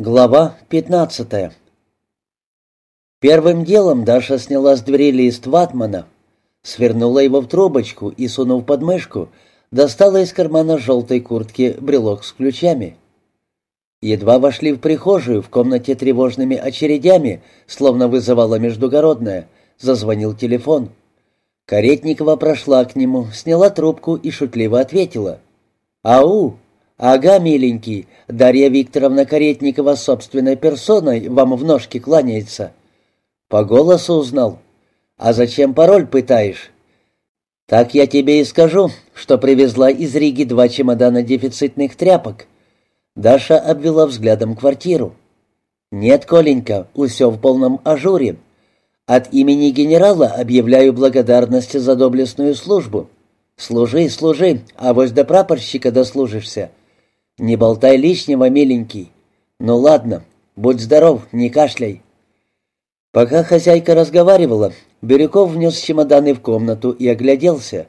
Глава 15 Первым делом Даша сняла с двери лист ватмана, свернула его в трубочку и, сунув под мышку, достала из кармана желтой куртки брелок с ключами. Едва вошли в прихожую, в комнате тревожными очередями, словно вызывала междугородная, зазвонил телефон. Каретникова прошла к нему, сняла трубку и шутливо ответила. «Ау!» «Ага, миленький, Дарья Викторовна Каретникова собственной персоной вам в ножки кланяется». «По голосу узнал. А зачем пароль пытаешь?» «Так я тебе и скажу, что привезла из Риги два чемодана дефицитных тряпок». Даша обвела взглядом квартиру. «Нет, Коленька, усё в полном ажуре. От имени генерала объявляю благодарность за доблестную службу. Служи, служи, а вось до прапорщика дослужишься. «Не болтай лишнего, миленький. Ну ладно, будь здоров, не кашляй». Пока хозяйка разговаривала, Бирюков внес чемоданы в комнату и огляделся.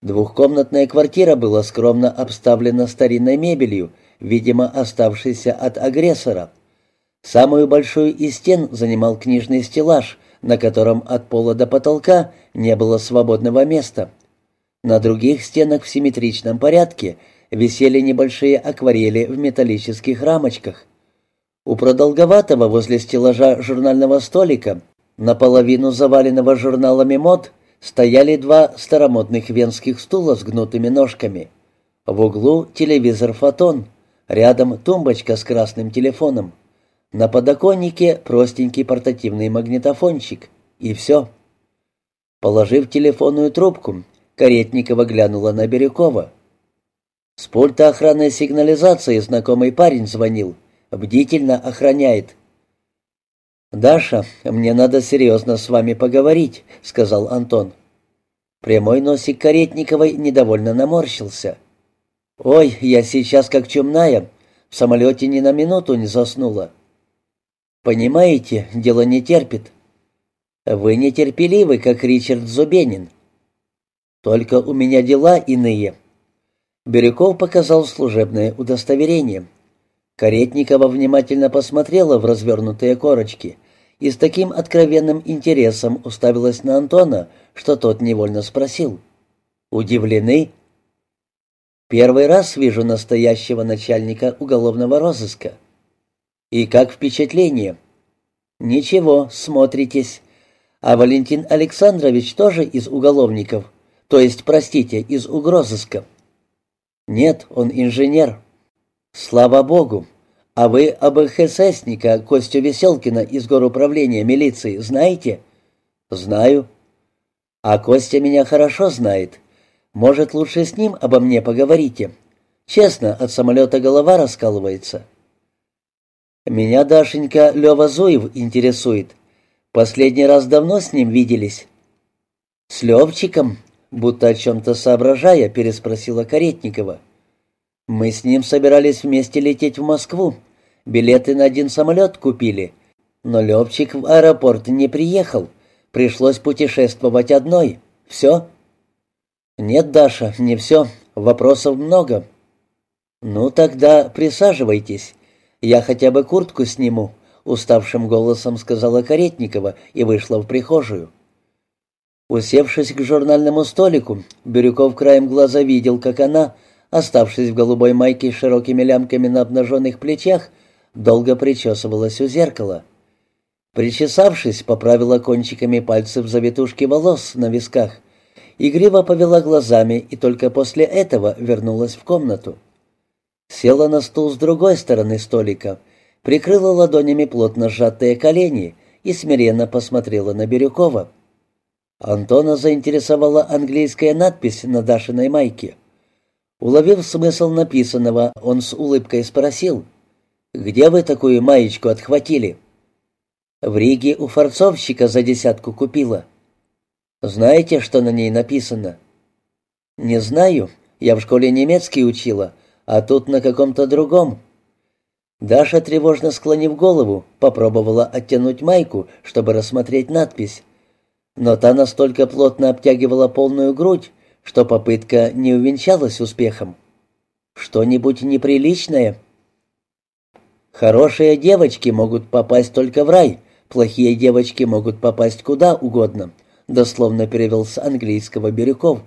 Двухкомнатная квартира была скромно обставлена старинной мебелью, видимо, оставшейся от агрессора. Самую большую из стен занимал книжный стеллаж, на котором от пола до потолка не было свободного места. На других стенах в симметричном порядке – висели небольшие акварели в металлических рамочках. У продолговатого возле стеллажа журнального столика, наполовину заваленного журналами мод, стояли два старомодных венских стула с гнутыми ножками. В углу телевизор «Фотон», рядом тумбочка с красным телефоном. На подоконнике простенький портативный магнитофончик. И все. Положив телефонную трубку, Каретникова глянула на Бирюкова. С пульта охранной сигнализации знакомый парень звонил. Бдительно охраняет. «Даша, мне надо серьезно с вами поговорить», — сказал Антон. Прямой носик Каретниковой недовольно наморщился. «Ой, я сейчас как чумная, в самолете ни на минуту не заснула». «Понимаете, дело не терпит». «Вы нетерпеливы, как Ричард Зубенин». «Только у меня дела иные», Бирюков показал служебное удостоверение. Каретникова внимательно посмотрела в развернутые корочки и с таким откровенным интересом уставилась на Антона, что тот невольно спросил. «Удивлены?» «Первый раз вижу настоящего начальника уголовного розыска». «И как впечатление?» «Ничего, смотритесь. А Валентин Александрович тоже из уголовников, то есть, простите, из угрозыска». «Нет, он инженер». «Слава богу! А вы об ХССника Костю Веселкина из горуправления милиции знаете?» «Знаю». «А Костя меня хорошо знает. Может, лучше с ним обо мне поговорите? Честно, от самолета голова раскалывается». «Меня, Дашенька, Лева Зуев интересует. Последний раз давно с ним виделись?» «С Левчиком?» Будто о чем-то соображая, переспросила Каретникова. «Мы с ним собирались вместе лететь в Москву. Билеты на один самолет купили. Но Левчик в аэропорт не приехал. Пришлось путешествовать одной. Все?» «Нет, Даша, не все. Вопросов много». «Ну, тогда присаживайтесь. Я хотя бы куртку сниму», — уставшим голосом сказала Каретникова и вышла в прихожую. Усевшись к журнальному столику, Бирюков краем глаза видел, как она, оставшись в голубой майке с широкими лямками на обнаженных плечах, долго причесывалась у зеркала. Причесавшись, поправила кончиками пальцев завитушки волос на висках, игриво повела глазами и только после этого вернулась в комнату. Села на стул с другой стороны столика, прикрыла ладонями плотно сжатые колени и смиренно посмотрела на Бирюкова. Антона заинтересовала английская надпись на Дашиной майке. Уловив смысл написанного, он с улыбкой спросил, «Где вы такую маечку отхватили?» «В Риге у форцовщика за десятку купила». «Знаете, что на ней написано?» «Не знаю. Я в школе немецкий учила, а тут на каком-то другом». Даша, тревожно склонив голову, попробовала оттянуть майку, чтобы рассмотреть надпись но та настолько плотно обтягивала полную грудь, что попытка не увенчалась успехом. «Что-нибудь неприличное?» Хорошие девочки могут попасть только в рай, плохие девочки могут попасть куда угодно, дословно перевел с английского Бирюков.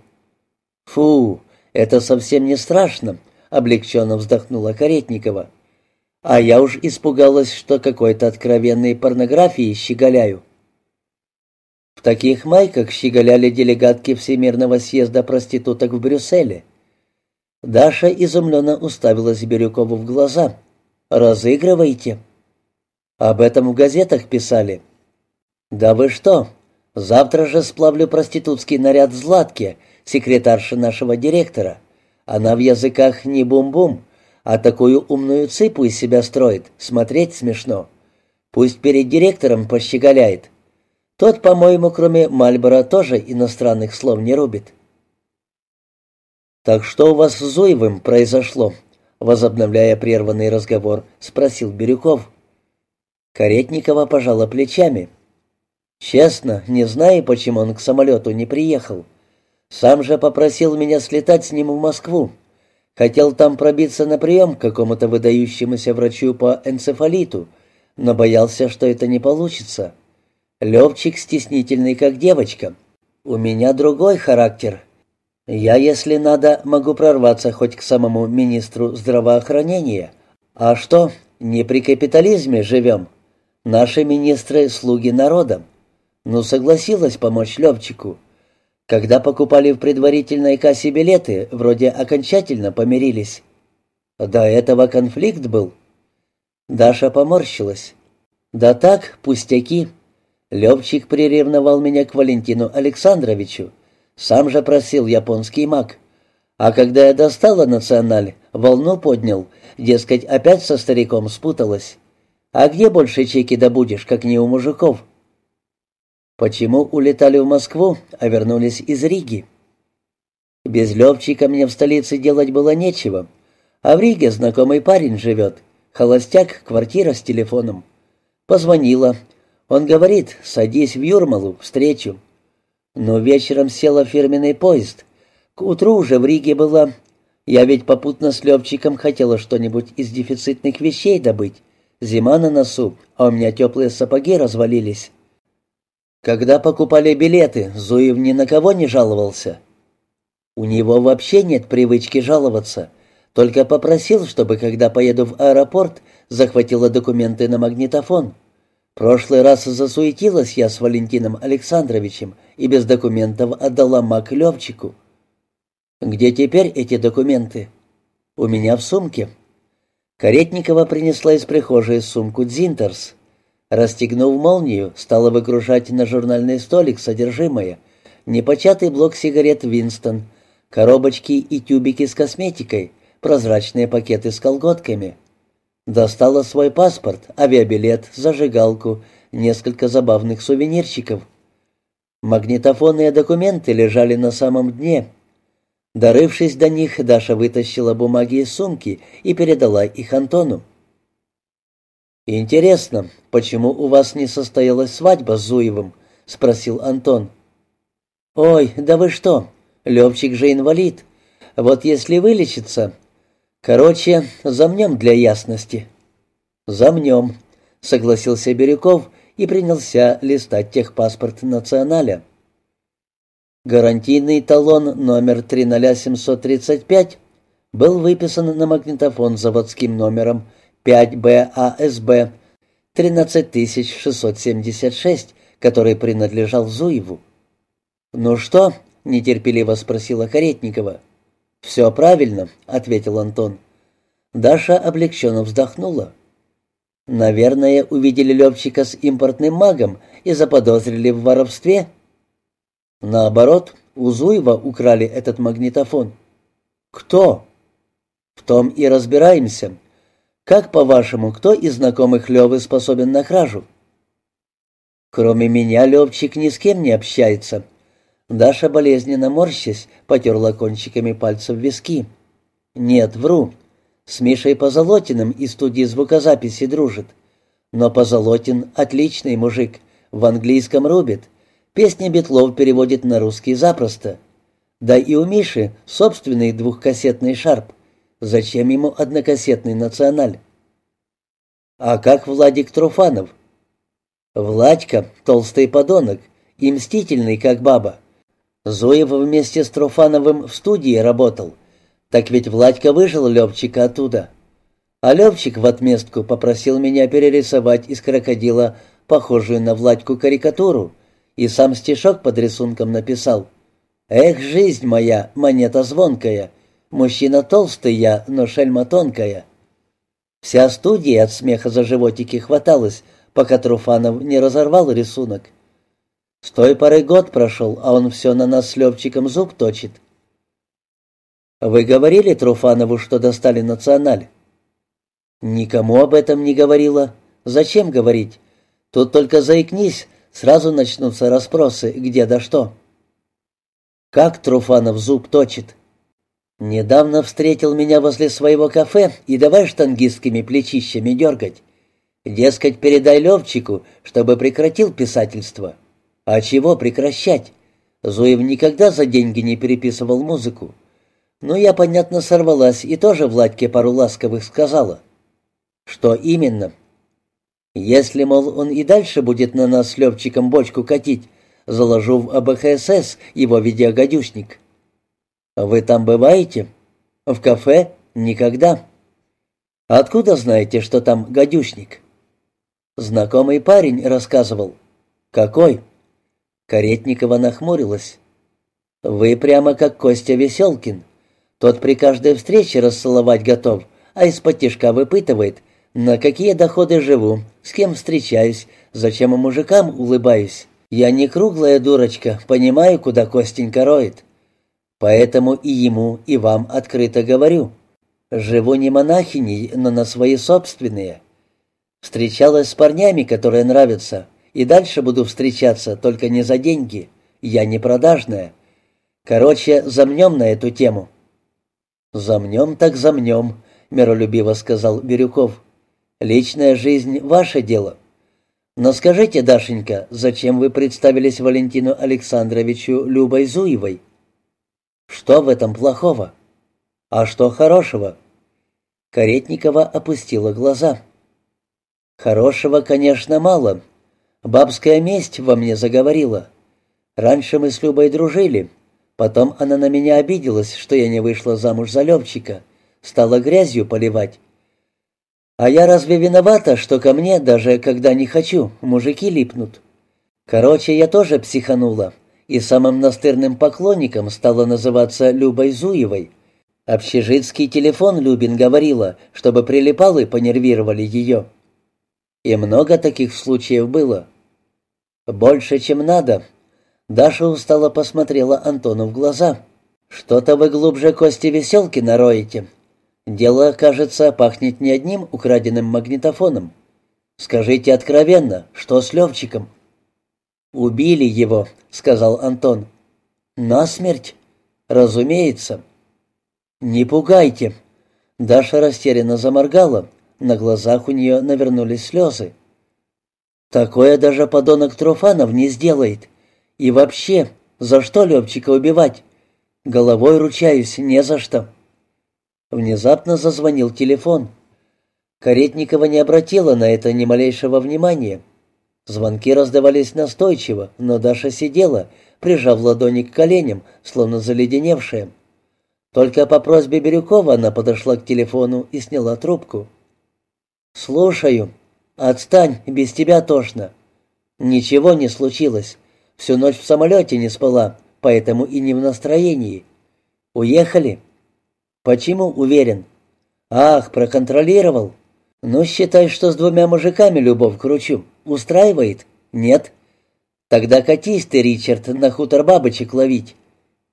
Фу, это совсем не страшно, облегченно вздохнула Каретникова. А я уж испугалась, что какой-то откровенной порнографией щеголяю. В таких майках щеголяли делегатки Всемирного съезда проституток в Брюсселе. Даша изумленно уставилась Бирюкову в глаза. «Разыгрываете?» «Об этом в газетах писали». «Да вы что? Завтра же сплавлю проститутский наряд Златке, секретарша нашего директора. Она в языках не бум-бум, а такую умную цыпу из себя строит, смотреть смешно. Пусть перед директором пощеголяет. Тот, по-моему, кроме Мальбора, тоже иностранных слов не рубит». «Так что у вас с Зуевым произошло?» Возобновляя прерванный разговор, спросил Бирюков. Каретникова пожала плечами. «Честно, не знаю, почему он к самолету не приехал. Сам же попросил меня слетать с ним в Москву. Хотел там пробиться на прием к какому-то выдающемуся врачу по энцефалиту, но боялся, что это не получится. Левчик стеснительный, как девочка. У меня другой характер, я, если надо, могу прорваться хоть к самому министру здравоохранения. А что, не при капитализме живем? Наши министры — слуги народа. Ну, согласилась помочь Левчику. Когда покупали в предварительной кассе билеты, вроде окончательно помирились. До этого конфликт был. Даша поморщилась. Да так, пустяки. Левчик приревновал меня к Валентину Александровичу. Сам же просил японский маг. А когда я достала националь, волну поднял, дескать, опять со стариком спуталась. А где больше чеки добудешь, как не у мужиков? Почему улетали в Москву, а вернулись из Риги? Без Левчика мне в столице делать было нечего. А в Риге знакомый парень живет. Холостяк, квартира с телефоном. Позвонила. Он говорит, садись в Юрмалу, встречу. Но вечером села фирменный поезд. К утру уже в Риге была. Я ведь попутно с Левчиком хотела что-нибудь из дефицитных вещей добыть. Зима на носу, а у меня теплые сапоги развалились. Когда покупали билеты, Зуев ни на кого не жаловался. У него вообще нет привычки жаловаться. Только попросил, чтобы, когда поеду в аэропорт, захватила документы на магнитофон. Прошлый раз засуетилась я с Валентином Александровичем и без документов отдала Мак Левчику. Где теперь эти документы? У меня в сумке. Каретникова принесла из прихожей сумку Дзинтерс. Расстегнув молнию, стала выгружать на журнальный столик содержимое. Непочатый блок сигарет «Винстон», коробочки и тюбики с косметикой, прозрачные пакеты с колготками — Достала свой паспорт, авиабилет, зажигалку, несколько забавных сувенирчиков. Магнитофонные документы лежали на самом дне. Дорывшись до них, Даша вытащила бумаги из сумки и передала их Антону. «Интересно, почему у вас не состоялась свадьба с Зуевым?» — спросил Антон. «Ой, да вы что, Левчик же инвалид. Вот если вылечится, Короче, замнем для ясности. Замнем, согласился Бирюков и принялся листать техпаспорт националя. Гарантийный талон номер 30735 был выписан на магнитофон заводским номером 5БАСБ 13676, который принадлежал Зуеву. «Ну что?» — нетерпеливо спросила Каретникова. «Все правильно», — ответил Антон. Даша облегченно вздохнула. «Наверное, увидели Левчика с импортным магом и заподозрили в воровстве?» «Наоборот, у Зуева украли этот магнитофон». «Кто?» «В том и разбираемся. Как, по-вашему, кто из знакомых Левы способен на кражу?» «Кроме меня Левчик ни с кем не общается», Даша, болезненно морщась, потерла кончиками пальцев виски. «Нет, вру. С Мишей Позолотиным из студии звукозаписи дружит. Но Позолотин — отличный мужик, в английском рубит. Песни Бетлов переводит на русский запросто. Да и у Миши собственный двухкассетный шарп. Зачем ему однокассетный националь?» А как Владик Труфанов? Владька — толстый подонок и мстительный, как баба. Зуев вместе с Труфановым в студии работал. Так ведь Владька выжил Левчика оттуда. А Левчик в отместку попросил меня перерисовать из крокодила похожую на Владьку карикатуру, и сам стишок под рисунком написал. «Эх, жизнь моя, монета звонкая, мужчина толстый я, но шельма тонкая». Вся студия от смеха за животики хваталась, пока Труфанов не разорвал рисунок. С той поры год прошел, а он все на нас с Левчиком зуб точит. «Вы говорили Труфанову, что достали националь?» «Никому об этом не говорила. Зачем говорить? Тут только заикнись, сразу начнутся расспросы, где да что». «Как Труфанов зуб точит?» «Недавно встретил меня возле своего кафе и давай штангистскими плечищами дергать. Дескать, передай Левчику, чтобы прекратил писательство. А чего прекращать? Зуев никогда за деньги не переписывал музыку. Но я, понятно, сорвалась и тоже Владьке пару ласковых сказала. Что именно? Если, мол, он и дальше будет на нас с Левчиком бочку катить, заложу в АБХСС его видеогодюшник. Вы там бываете? В кафе? Никогда. Откуда знаете, что там гадюшник? Знакомый парень рассказывал. Какой? Каретникова нахмурилась. Вы прямо как Костя Веселкин. Тот при каждой встрече расцеловать готов, а из-под тишка выпытывает, на какие доходы живу, с кем встречаюсь, зачем мужикам улыбаюсь. Я не круглая дурочка, понимаю, куда Костенька роет. Поэтому и ему, и вам открыто говорю. Живу не монахиней, но на свои собственные. Встречалась с парнями, которые нравятся, и дальше буду встречаться, только не за деньги. Я не продажная. Короче, замнем на эту тему». «Замнем так замнем», — миролюбиво сказал Бирюков. «Личная жизнь — ваше дело. Но скажите, Дашенька, зачем вы представились Валентину Александровичу Любой Зуевой? Что в этом плохого? А что хорошего?» Каретникова опустила глаза. Хорошего, конечно, мало. Бабская месть во мне заговорила. Раньше мы с Любой дружили. Потом она на меня обиделась, что я не вышла замуж за Левчика. Стала грязью поливать. А я разве виновата, что ко мне, даже когда не хочу, мужики липнут? Короче, я тоже психанула. И самым настырным поклонником стала называться Любой Зуевой. Общежитский телефон Любин говорила, чтобы прилипал и понервировали ее. И много таких случаев было. Больше, чем надо. Даша устало посмотрела Антону в глаза. Что-то вы глубже кости веселки нароете. Дело, кажется, пахнет не одним украденным магнитофоном. Скажите откровенно, что с Левчиком? «Убили его», — сказал Антон. «Насмерть?» «Разумеется». «Не пугайте». Даша растерянно заморгала. На глазах у нее навернулись слезы. «Такое даже подонок Труфанов не сделает. И вообще, за что Левчика убивать? Головой ручаюсь, не за что». Внезапно зазвонил телефон. Каретникова не обратила на это ни малейшего внимания. Звонки раздавались настойчиво, но Даша сидела, прижав ладони к коленям, словно заледеневшая. Только по просьбе Бирюкова она подошла к телефону и сняла трубку. «Слушаю. Отстань, без тебя тошно». «Ничего не случилось. Всю ночь в самолете не спала, поэтому и не в настроении. Уехали?» «Почему уверен?» «Ах, проконтролировал. Ну, считай, что с двумя мужиками любовь кручу. Устраивает? Нет? Тогда катись ты, Ричард, на хутор бабочек ловить.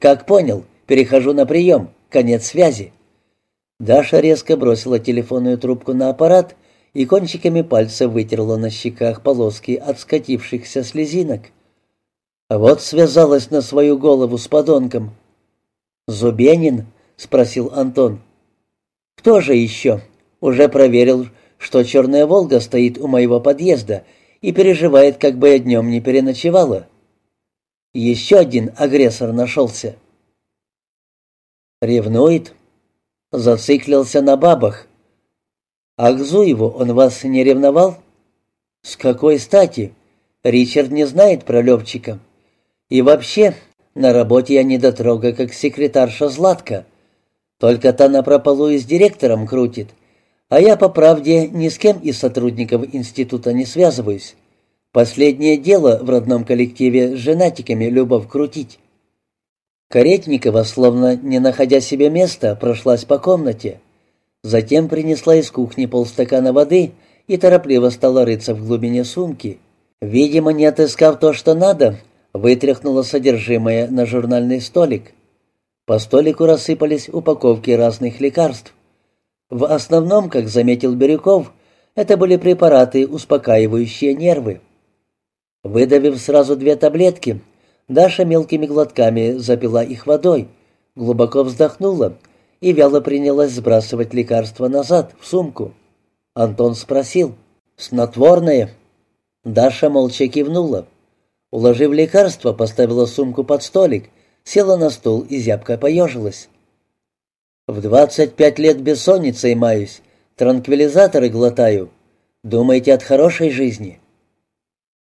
Как понял, перехожу на прием. Конец связи». Даша резко бросила телефонную трубку на аппарат и кончиками пальца вытерла на щеках полоски от скатившихся слезинок. Вот связалась на свою голову с подонком. «Зубенин?» — спросил Антон. «Кто же еще? Уже проверил, что черная «Волга» стоит у моего подъезда и переживает, как бы я днем не переночевала. Еще один агрессор нашелся. Ревнует. Зациклился на бабах. А к Зуеву он вас не ревновал? С какой стати? Ричард не знает про Левчика. И вообще, на работе я не дотрога, как секретарша Златка. Только та напропалу и с директором крутит. А я, по правде, ни с кем из сотрудников института не связываюсь. Последнее дело в родном коллективе с женатиками любовь крутить. Каретникова, словно не находя себе места, прошлась по комнате. Затем принесла из кухни полстакана воды и торопливо стала рыться в глубине сумки. Видимо, не отыскав то, что надо, вытряхнула содержимое на журнальный столик. По столику рассыпались упаковки разных лекарств. В основном, как заметил Бирюков, это были препараты, успокаивающие нервы. Выдавив сразу две таблетки, Даша мелкими глотками запила их водой, глубоко вздохнула и вяло принялась сбрасывать лекарство назад, в сумку. Антон спросил, «Снотворное?» Даша молча кивнула. Уложив лекарство, поставила сумку под столик, села на стул и зябко поежилась. «В двадцать пять лет бессонницей маюсь, транквилизаторы глотаю. Думаете, от хорошей жизни?»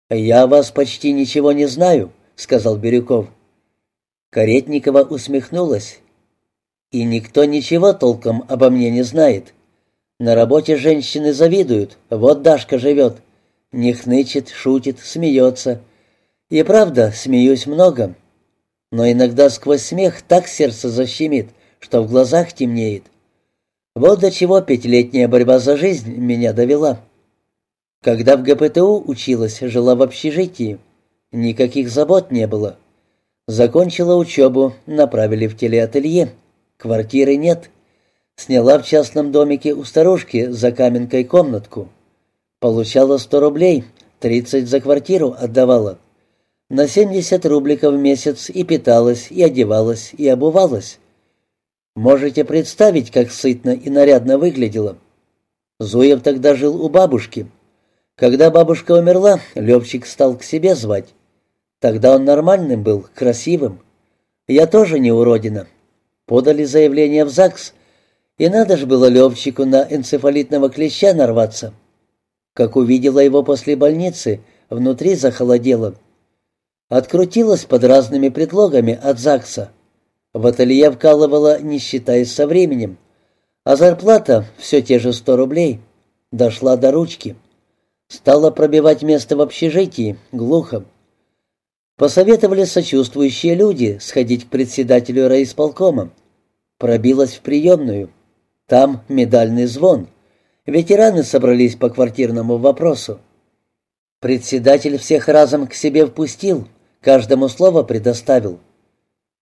«Я вас почти ничего не знаю», — сказал Бирюков. Каретникова усмехнулась. «И никто ничего толком обо мне не знает. На работе женщины завидуют, вот Дашка живет. Не хнычет, шутит, смеется. И правда, смеюсь много. Но иногда сквозь смех так сердце защемит, что в глазах темнеет. Вот до чего пятилетняя борьба за жизнь меня довела. Когда в ГПТУ училась, жила в общежитии. Никаких забот не было. Закончила учебу, направили в телеателье. Квартиры нет. Сняла в частном домике у старушки за каменкой комнатку. Получала сто рублей, тридцать за квартиру отдавала. На семьдесят рубликов в месяц и питалась, и одевалась, и обувалась. Можете представить, как сытно и нарядно выглядела. Зуев тогда жил у бабушки. Когда бабушка умерла, Левчик стал к себе звать. Тогда он нормальным был, красивым. Я тоже не уродина. Подали заявление в ЗАГС, и надо же было Левчику на энцефалитного клеща нарваться. Как увидела его после больницы, внутри захолодело. Открутилась под разными предлогами от ЗАГСа. В ателье вкалывала, не считаясь со временем. А зарплата все те же сто рублей. Дошла до ручки. Стала пробивать место в общежитии, глухо. Посоветовали сочувствующие люди сходить к председателю райисполкома. Пробилась в приемную. Там медальный звон. Ветераны собрались по квартирному вопросу. Председатель всех разом к себе впустил, каждому слово предоставил.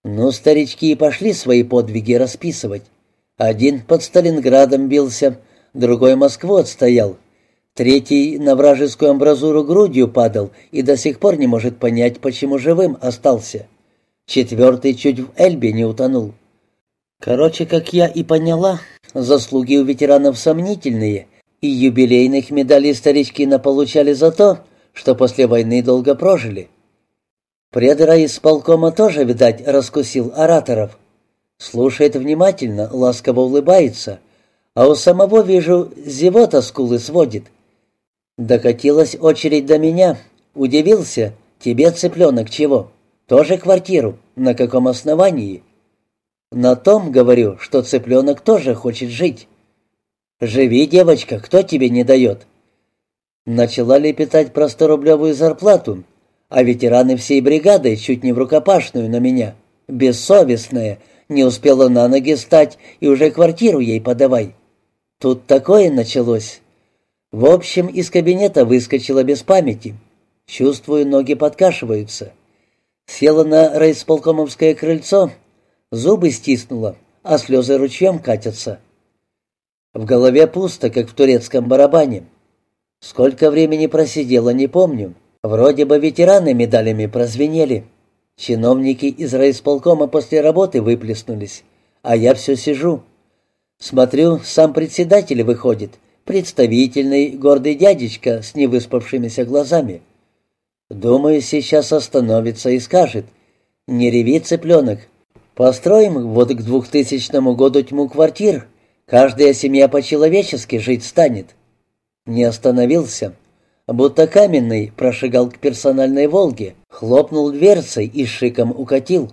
Ну, старички и пошли свои подвиги расписывать. Один под Сталинградом бился, другой Москву отстоял, третий на вражескую амбразуру грудью падал и до сих пор не может понять, почему живым остался. Четвертый чуть в Эльбе не утонул. Короче, как я и поняла, заслуги у ветеранов сомнительные, и юбилейных медалей старички наполучали за то, что после войны долго прожили. Предра из полкома тоже, видать, раскусил ораторов. Слушает внимательно, ласково улыбается, а у самого, вижу, зевота скулы сводит. Докатилась очередь до меня. Удивился, тебе, цыпленок, чего? Тоже квартиру? На каком основании? На том, говорю, что цыпленок тоже хочет жить. Живи, девочка, кто тебе не дает? Начала лепетать про сторублевую зарплату, а ветераны всей бригады чуть не в рукопашную на меня. Бессовестная, не успела на ноги стать и уже квартиру ей подавай. Тут такое началось. В общем, из кабинета выскочила без памяти. Чувствую, ноги подкашиваются. Села на райисполкомовское крыльцо, Зубы стиснула, а слезы ручьем катятся. В голове пусто, как в турецком барабане. Сколько времени просидела, не помню. Вроде бы ветераны медалями прозвенели. Чиновники из райисполкома после работы выплеснулись, а я все сижу. Смотрю, сам председатель выходит, представительный, гордый дядечка с невыспавшимися глазами. Думаю, сейчас остановится и скажет, «Не реви, цыпленок, Построим вот к двухтысячному году тьму квартир, Каждая семья по-человечески жить станет. Не остановился. Будто каменный прошагал к персональной «Волге», хлопнул дверцей и шиком укатил.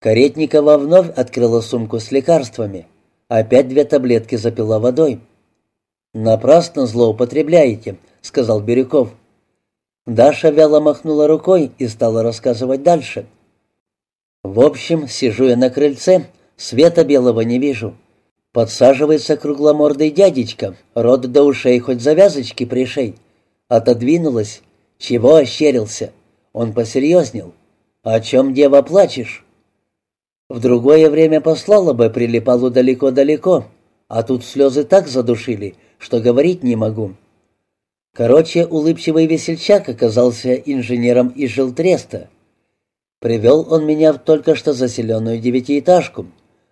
Каретникова вновь открыла сумку с лекарствами. Опять две таблетки запила водой. «Напрасно злоупотребляете», — сказал Бирюков. Даша вяло махнула рукой и стала рассказывать дальше. «В общем, сижу я на крыльце, света белого не вижу. Подсаживается кругломордый дядечка, рот до ушей хоть завязочки пришей. Отодвинулась. Чего ощерился? Он посерьезнел. «О чем, дева, плачешь?» В другое время послала бы, прилипалу далеко-далеко, а тут слезы так задушили, что говорить не могу. Короче, улыбчивый весельчак оказался инженером из жилтреста. Привел он меня в только что заселенную девятиэтажку,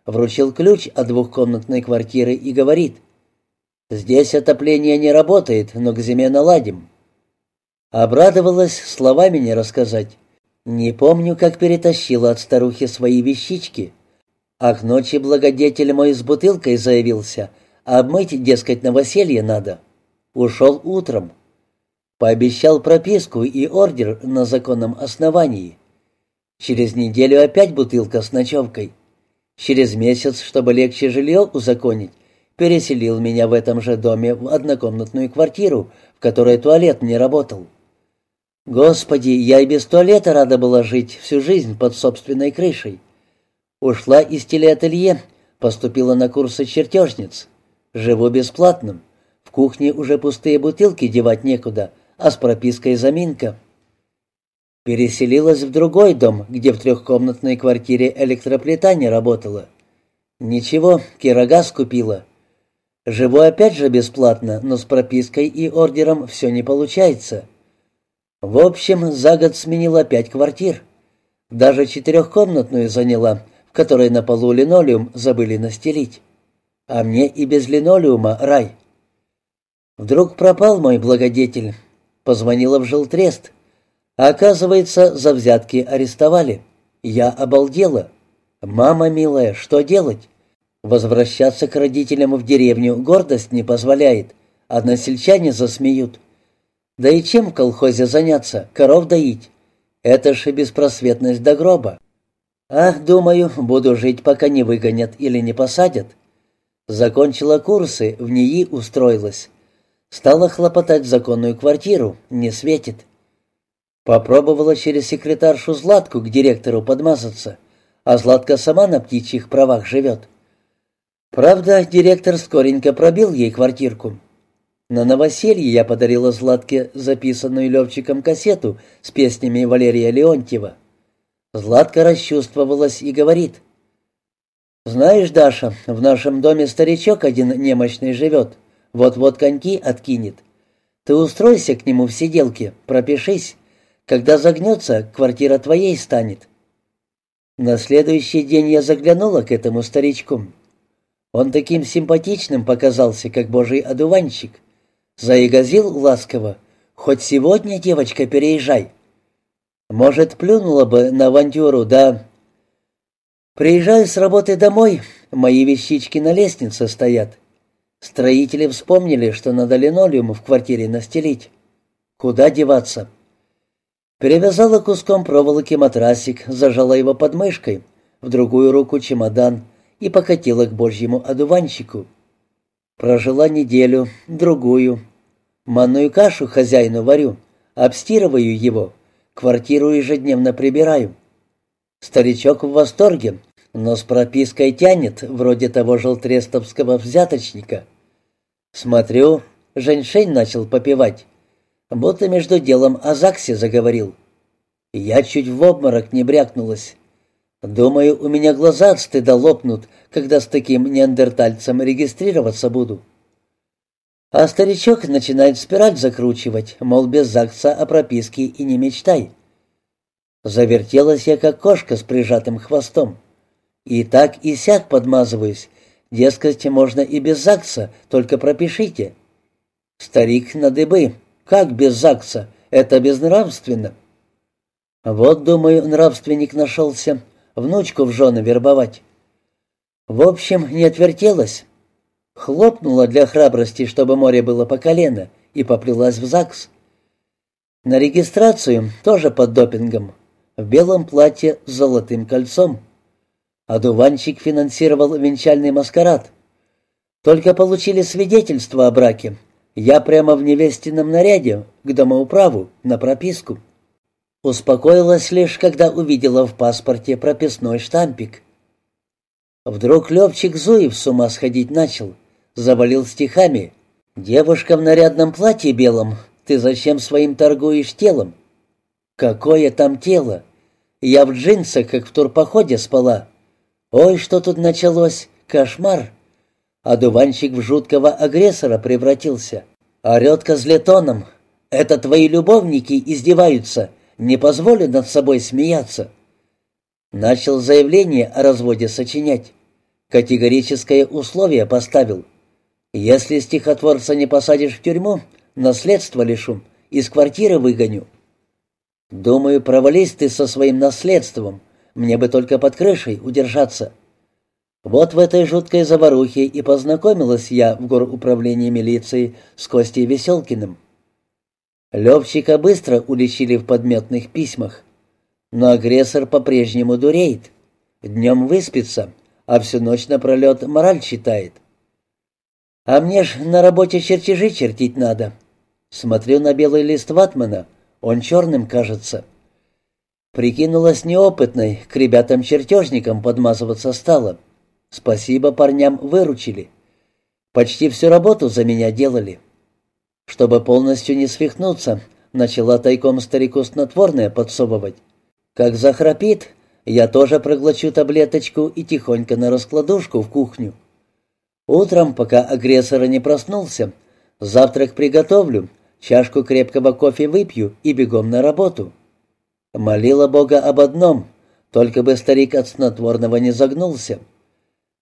вручил ключ от двухкомнатной квартиры и говорит, «Здесь отопление не работает, но к зиме наладим». Обрадовалась, словами не рассказать. Не помню, как перетащила от старухи свои вещички. А к ночи благодетель мой с бутылкой заявился, обмыть, дескать, новоселье надо. Ушел утром. Пообещал прописку и ордер на законном основании. Через неделю опять бутылка с ночевкой. Через месяц, чтобы легче жилье узаконить, переселил меня в этом же доме в однокомнатную квартиру, в которой туалет не работал. Господи, я и без туалета рада была жить всю жизнь под собственной крышей. Ушла из телеателье, поступила на курсы чертежниц. Живу бесплатным. В кухне уже пустые бутылки девать некуда, а с пропиской заминка. Переселилась в другой дом, где в трехкомнатной квартире электроплита не работала. Ничего, кирогаз купила. Живу опять же бесплатно, но с пропиской и ордером все не получается. В общем, за год сменила пять квартир. Даже четырехкомнатную заняла, в которой на полу линолеум забыли настелить. А мне и без линолеума рай. Вдруг пропал мой благодетель. Позвонила в жилтрест. Оказывается, за взятки арестовали. Я обалдела. «Мама милая, что делать?» Возвращаться к родителям в деревню гордость не позволяет. Односельчане засмеют. Да и чем в колхозе заняться? Коров доить? Это ж беспросветность до гроба. Ах, думаю, буду жить, пока не выгонят или не посадят. Закончила курсы, в НИИ устроилась. Стала хлопотать законную квартиру, не светит. Попробовала через секретаршу Златку к директору подмазаться, а Златка сама на птичьих правах живет. Правда, директор скоренько пробил ей квартирку, на новоселье я подарила Златке записанную Левчиком кассету с песнями Валерия Леонтьева. Златка расчувствовалась и говорит. «Знаешь, Даша, в нашем доме старичок один немощный живет. Вот-вот коньки откинет. Ты устройся к нему в сиделке, пропишись. Когда загнется, квартира твоей станет». На следующий день я заглянула к этому старичку. Он таким симпатичным показался, как божий одуванчик. Заигазил ласково. «Хоть сегодня, девочка, переезжай». Может, плюнула бы на авантюру, да... Приезжаю с работы домой, мои вещички на лестнице стоят. Строители вспомнили, что надо линолеум в квартире настелить. Куда деваться? Перевязала куском проволоки матрасик, зажала его под мышкой, в другую руку чемодан и покатила к божьему одуванчику. Прожила неделю, другую. Манную кашу хозяину варю, обстирываю его, квартиру ежедневно прибираю. Старичок в восторге, но с пропиской тянет, вроде того желтрестовского взяточника. Смотрю, женьшень начал попивать, будто между делом о ЗАГСе заговорил. Я чуть в обморок не брякнулась. Думаю, у меня глаза от стыда лопнут, когда с таким неандертальцем регистрироваться буду. А старичок начинает спираль закручивать, мол, без ЗАГСа о прописке и не мечтай. Завертелась я, как кошка с прижатым хвостом. И так и сяк подмазываюсь. Дескать, можно и без ЗАГСа, только пропишите. Старик на дыбы. Как без ЗАГСа? Это безнравственно. Вот, думаю, нравственник нашелся внучку в жены вербовать. В общем, не отвертелась. Хлопнула для храбрости, чтобы море было по колено, и поплелась в ЗАГС. На регистрацию, тоже под допингом, в белом платье с золотым кольцом. Одуванчик финансировал венчальный маскарад. Только получили свидетельство о браке. Я прямо в невестином наряде, к домоуправу, на прописку. Успокоилась лишь, когда увидела в паспорте прописной штампик. Вдруг Левчик Зуев с ума сходить начал. Завалил стихами. «Девушка в нарядном платье белом, ты зачем своим торгуешь телом?» «Какое там тело? Я в джинсах, как в турпоходе спала. Ой, что тут началось? Кошмар!» Одуванчик в жуткого агрессора превратился. Орет козлетоном. «Это твои любовники издеваются. Не позволю над собой смеяться». Начал заявление о разводе сочинять. Категорическое условие поставил. Если стихотворца не посадишь в тюрьму, наследство лишу, из квартиры выгоню. Думаю, провались ты со своим наследством, мне бы только под крышей удержаться. Вот в этой жуткой заварухе и познакомилась я в горуправлении милиции с Костей Веселкиным. Левчика быстро уличили в подметных письмах. Но агрессор по-прежнему дуреет. Днем выспится, а всю ночь напролет мораль читает. А мне ж на работе чертежи чертить надо. Смотрю на белый лист ватмана, он черным кажется. Прикинулась неопытной, к ребятам-чертежникам подмазываться стала. Спасибо парням, выручили. Почти всю работу за меня делали. Чтобы полностью не свихнуться, начала тайком старику снотворное подсовывать. Как захрапит, я тоже проглочу таблеточку и тихонько на раскладушку в кухню. Утром, пока агрессора не проснулся, завтрак приготовлю, чашку крепкого кофе выпью и бегом на работу. Молила Бога об одном, только бы старик от снотворного не загнулся.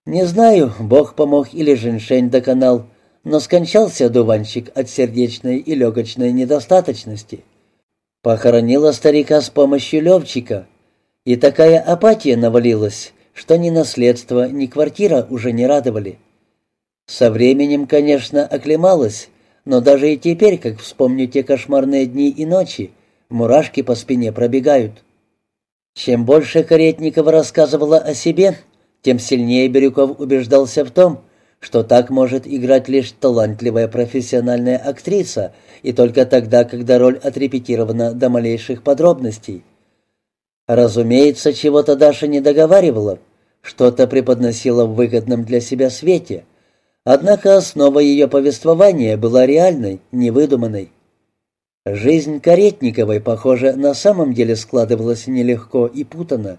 Не знаю, Бог помог или женьшень доконал, но скончался дуванчик от сердечной и легочной недостаточности. Похоронила старика с помощью Левчика, и такая апатия навалилась, что ни наследство, ни квартира уже не радовали. Со временем, конечно, оклемалась, но даже и теперь, как вспомню те кошмарные дни и ночи, мурашки по спине пробегают. Чем больше Каретникова рассказывала о себе, тем сильнее Бирюков убеждался в том, что так может играть лишь талантливая профессиональная актриса, и только тогда, когда роль отрепетирована до малейших подробностей. Разумеется, чего-то Даша не договаривала, что-то преподносила в выгодном для себя свете, однако основа ее повествования была реальной, невыдуманной. Жизнь Каретниковой, похоже, на самом деле складывалась нелегко и путанно.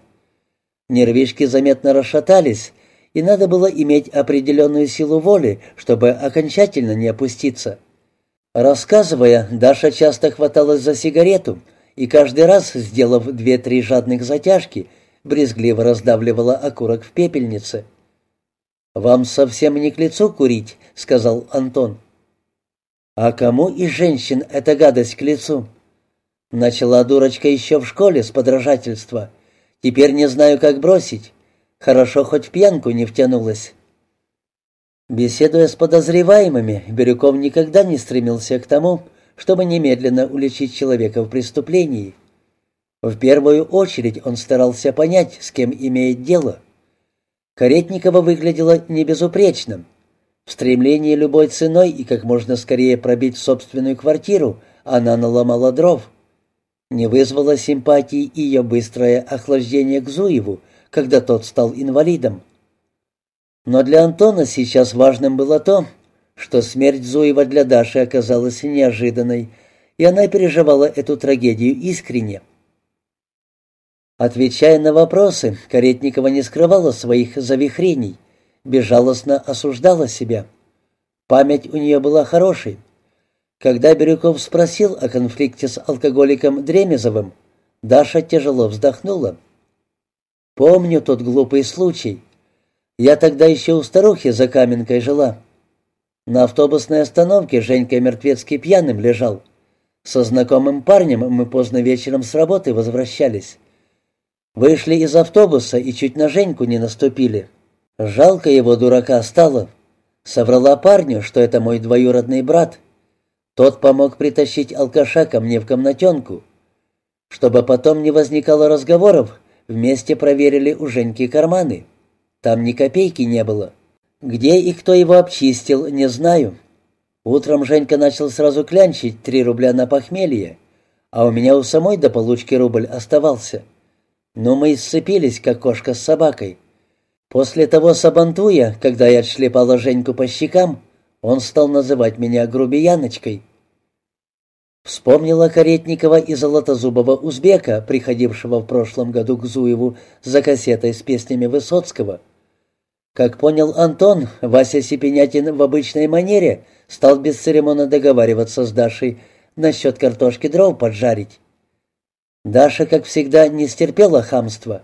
Нервишки заметно расшатались, и надо было иметь определенную силу воли, чтобы окончательно не опуститься. Рассказывая, Даша часто хваталась за сигарету и каждый раз, сделав две-три жадных затяжки, брезгливо раздавливала окурок в пепельнице. «Вам совсем не к лицу курить», — сказал Антон. «А кому из женщин эта гадость к лицу?» Начала дурочка еще в школе с подражательства. Теперь не знаю, как бросить. Хорошо, хоть в пьянку не втянулась. Беседуя с подозреваемыми, Бирюков никогда не стремился к тому, чтобы немедленно уличить человека в преступлении. В первую очередь он старался понять, с кем имеет дело. Каретникова выглядела небезупречным. В стремлении любой ценой и как можно скорее пробить собственную квартиру она наломала дров. Не вызвало симпатии ее быстрое охлаждение к Зуеву, когда тот стал инвалидом. Но для Антона сейчас важным было то, что смерть Зуева для Даши оказалась неожиданной, и она переживала эту трагедию искренне. Отвечая на вопросы, Каретникова не скрывала своих завихрений, безжалостно осуждала себя. Память у нее была хорошей. Когда Бирюков спросил о конфликте с алкоголиком Дремезовым, Даша тяжело вздохнула. Помню тот глупый случай. Я тогда еще у старухи за каменкой жила. На автобусной остановке Женька мертвецкий пьяным лежал. Со знакомым парнем мы поздно вечером с работы возвращались. Вышли из автобуса и чуть на Женьку не наступили. Жалко его, дурака, стало. Соврала парню, что это мой двоюродный брат. Тот помог притащить алкаша ко мне в комнатенку. Чтобы потом не возникало разговоров, вместе проверили у Женьки карманы. Там ни копейки не было. Где и кто его обчистил, не знаю. Утром Женька начал сразу клянчить три рубля на похмелье, а у меня у самой до получки рубль оставался. Но мы сцепились, как кошка с собакой. После того сабантуя, когда я отшлепала Женьку по щекам, он стал называть меня грубияночкой. Вспомнила Каретникова и Золотозубого узбека, приходившего в прошлом году к Зуеву за кассетой с песнями Высоцкого. Как понял Антон, Вася Сипенятин в обычной манере стал бесцеремонно договариваться с Дашей насчет картошки дров поджарить. Даша, как всегда, не стерпела хамства.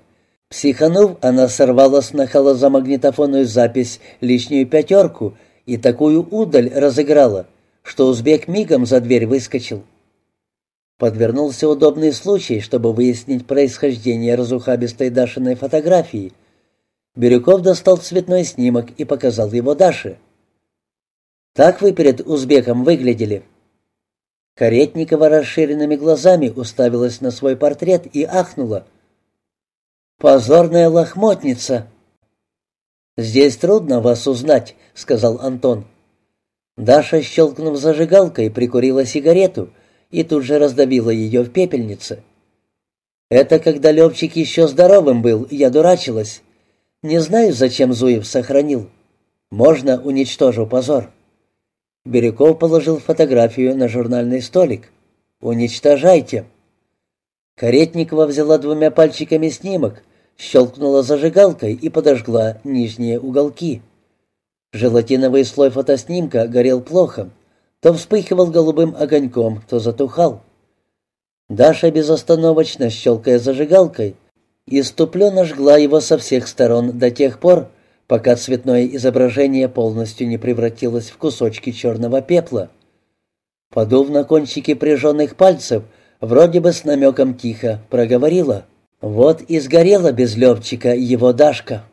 Психанув, она сорвала с нахала за магнитофонную запись лишнюю пятерку и такую удаль разыграла, что узбек мигом за дверь выскочил. Подвернулся удобный случай, чтобы выяснить происхождение разухабистой Дашиной фотографии. Бирюков достал цветной снимок и показал его Даше. «Так вы перед узбеком выглядели?» Каретникова расширенными глазами уставилась на свой портрет и ахнула. «Позорная лохмотница!» «Здесь трудно вас узнать», — сказал Антон. Даша, щелкнув зажигалкой, прикурила сигарету и тут же раздавила ее в пепельнице. «Это когда Левчик еще здоровым был, я дурачилась. Не знаю, зачем Зуев сохранил. Можно уничтожу позор». Бирюков положил фотографию на журнальный столик. «Уничтожайте». Каретникова взяла двумя пальчиками снимок, щелкнула зажигалкой и подожгла нижние уголки. Желатиновый слой фотоснимка горел плохо, то вспыхивал голубым огоньком, то затухал. Даша безостановочно, щелкая зажигалкой, иступленно жгла его со всех сторон до тех пор, пока цветное изображение полностью не превратилось в кусочки черного пепла. Подув на кончики прижженных пальцев, вроде бы с намеком тихо проговорила. «Вот и сгорела без Левчика его Дашка».